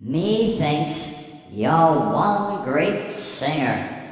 Methinks you're one great singer.